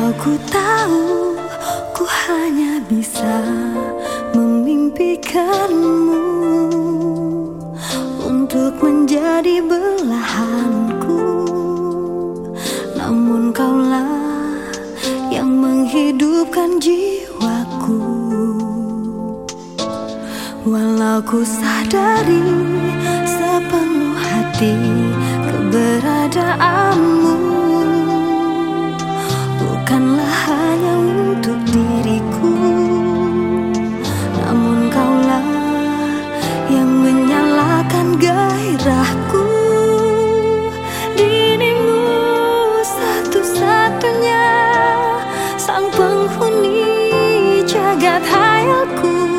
Aku tahu ku hanya bisa memimpikanmu Untuk menjadi belahanku. Namun kaulah yang menghidupkan jiwaku. Walau ku sadari sepenuh hati keberadaanmu bukanlah hanya untuk diriku Namun kaulah yang menyalakan gairahku. Satu-satunya sang penghuni jagat hayalku.